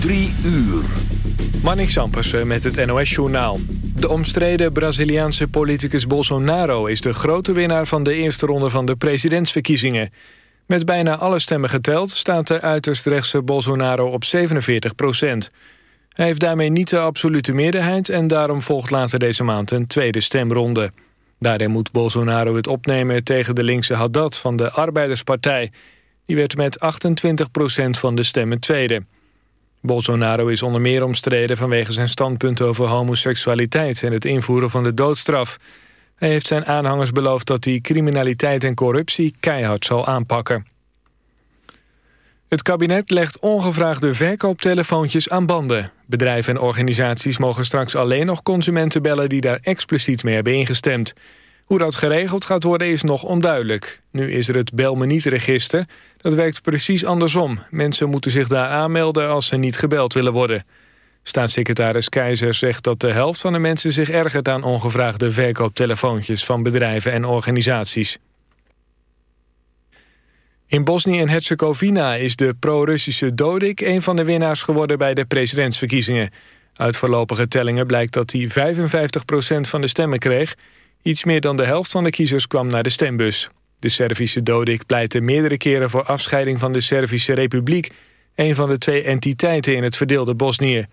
Drie uur. Manik Sampersen met het NOS-journaal. De omstreden Braziliaanse politicus Bolsonaro... is de grote winnaar van de eerste ronde van de presidentsverkiezingen. Met bijna alle stemmen geteld staat de uiterst rechtse Bolsonaro op 47 procent. Hij heeft daarmee niet de absolute meerderheid... en daarom volgt later deze maand een tweede stemronde. Daarin moet Bolsonaro het opnemen tegen de linkse Haddad van de Arbeiderspartij. Die werd met 28 procent van de stemmen tweede. Bolsonaro is onder meer omstreden vanwege zijn standpunt over homoseksualiteit en het invoeren van de doodstraf. Hij heeft zijn aanhangers beloofd dat hij criminaliteit en corruptie keihard zal aanpakken. Het kabinet legt ongevraagde verkooptelefoontjes aan banden. Bedrijven en organisaties mogen straks alleen nog consumenten bellen... die daar expliciet mee hebben ingestemd. Hoe dat geregeld gaat worden is nog onduidelijk. Nu is er het Bel me niet-register. Dat werkt precies andersom. Mensen moeten zich daar aanmelden als ze niet gebeld willen worden. Staatssecretaris Keizer zegt dat de helft van de mensen zich ergert aan ongevraagde verkooptelefoontjes van bedrijven en organisaties. In Bosnië en Herzegovina is de pro-Russische Dodik een van de winnaars geworden bij de presidentsverkiezingen. Uit voorlopige tellingen blijkt dat hij 55% van de stemmen kreeg. Iets meer dan de helft van de kiezers kwam naar de stembus. De Servische Dodik pleitte meerdere keren voor afscheiding van de Servische Republiek, een van de twee entiteiten in het verdeelde Bosnië.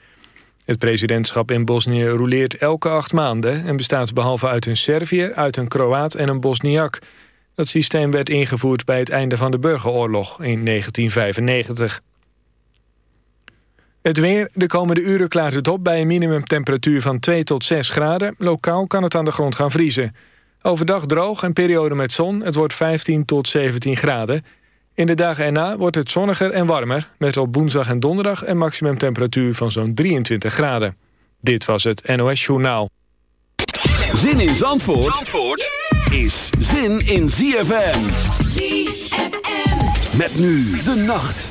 Het presidentschap in Bosnië roleert elke acht maanden... en bestaat behalve uit een Serviër, uit een Kroaat en een Bosniak. Dat systeem werd ingevoerd bij het einde van de burgeroorlog in 1995. Het weer. De komende uren klaart het op bij een minimumtemperatuur van 2 tot 6 graden. Lokaal kan het aan de grond gaan vriezen. Overdag droog en periode met zon. Het wordt 15 tot 17 graden. In de dagen erna wordt het zonniger en warmer... met op woensdag en donderdag een maximumtemperatuur van zo'n 23 graden. Dit was het NOS Journaal. Zin in Zandvoort, Zandvoort is zin in ZFM. ZFM. Met nu de nacht.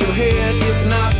your head if not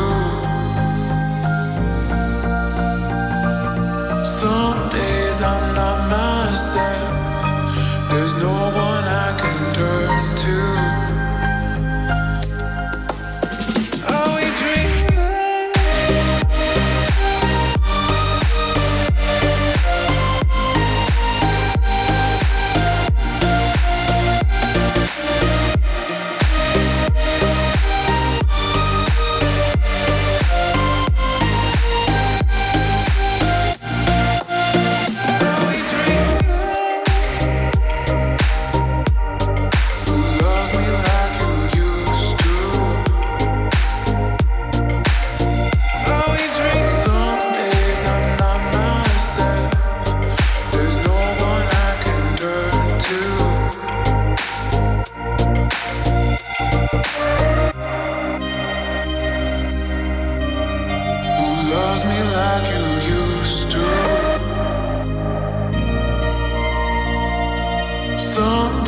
I'm not myself. There's no one I can turn to.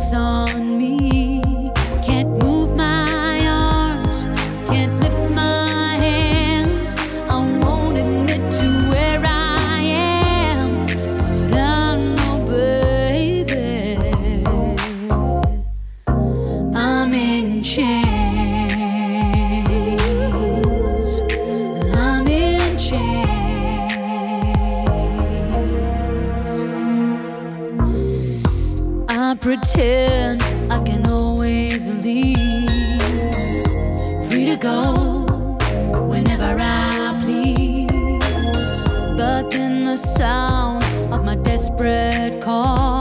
and on me. The sound of my desperate calls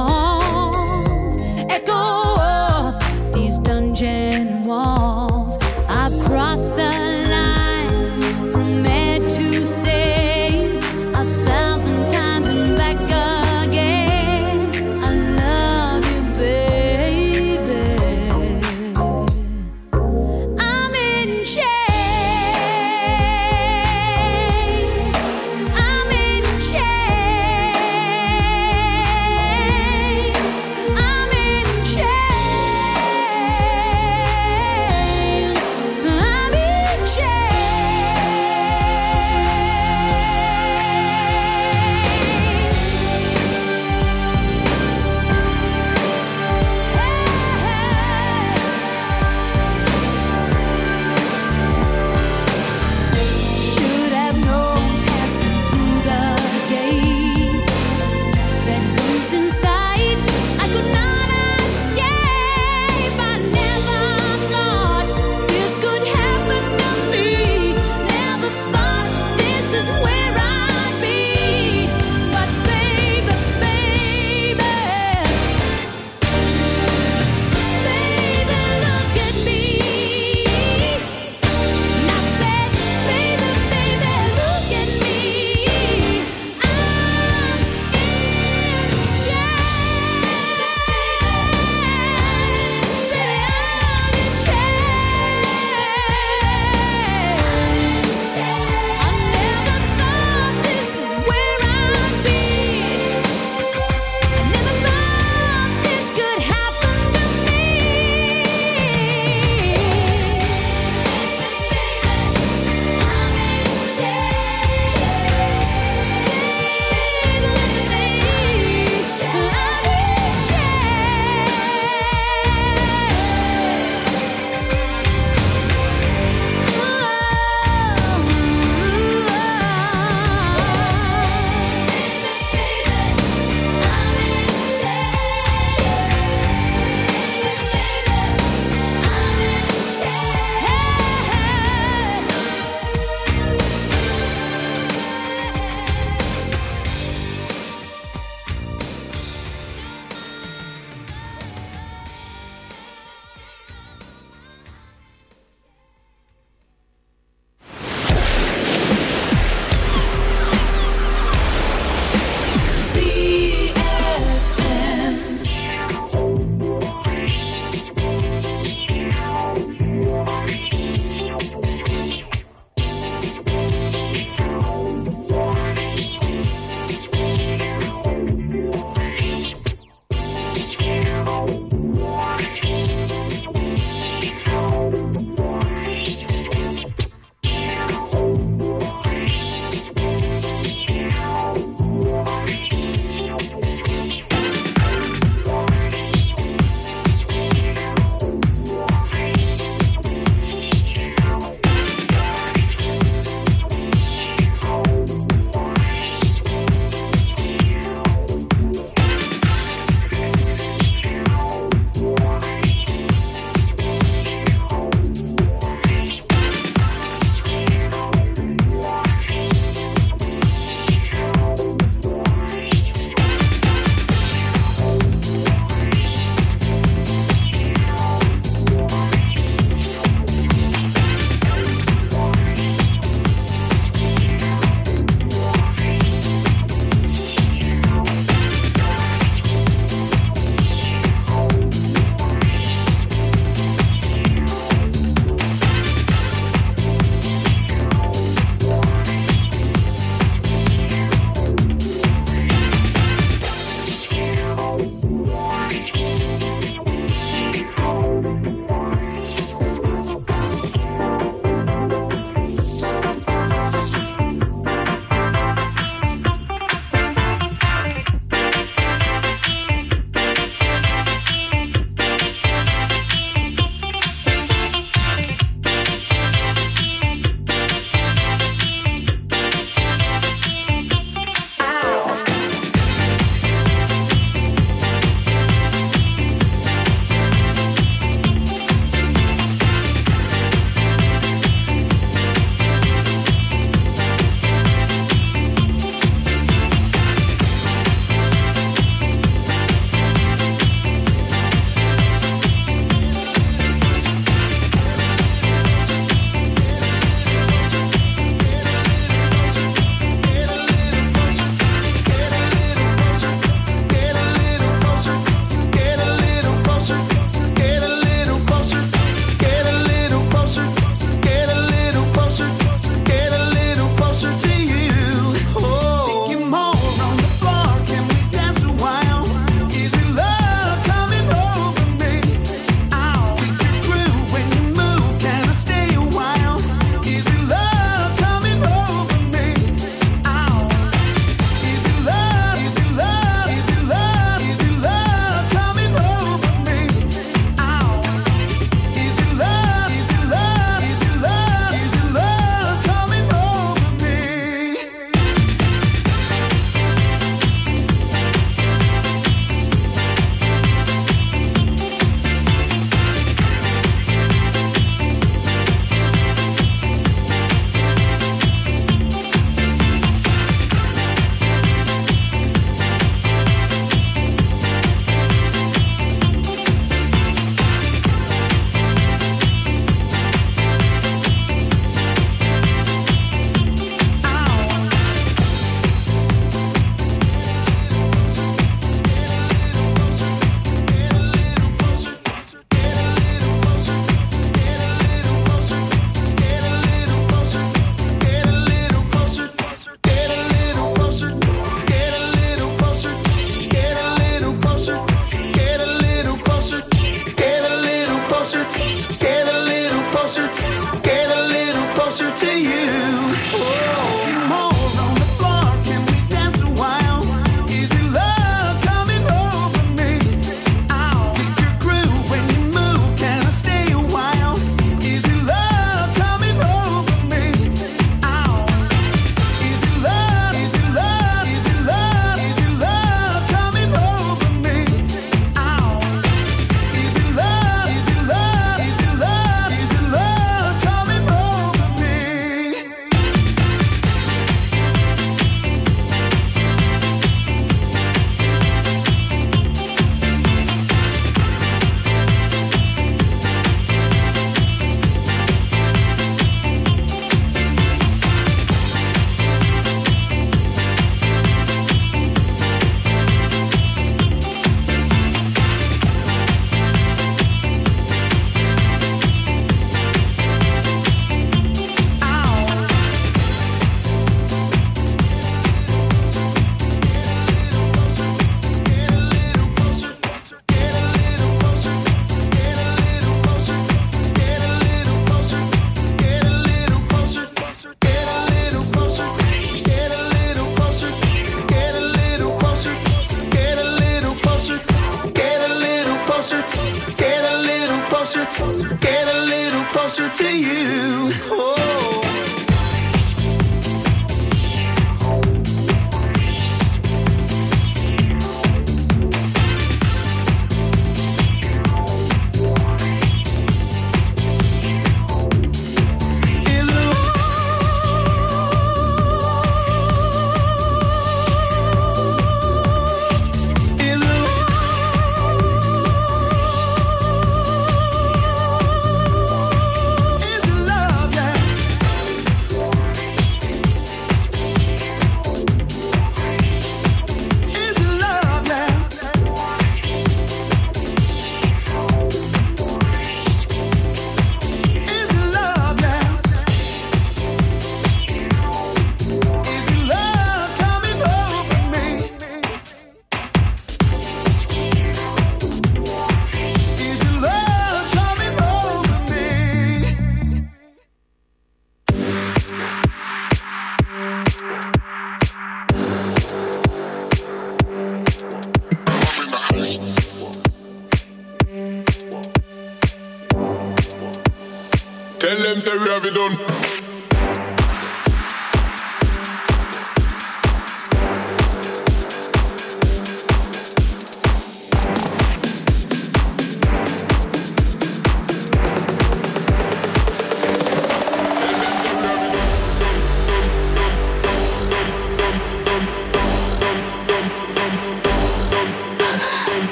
done.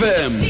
ZFM.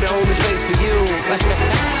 the only place for you.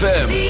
ZFM.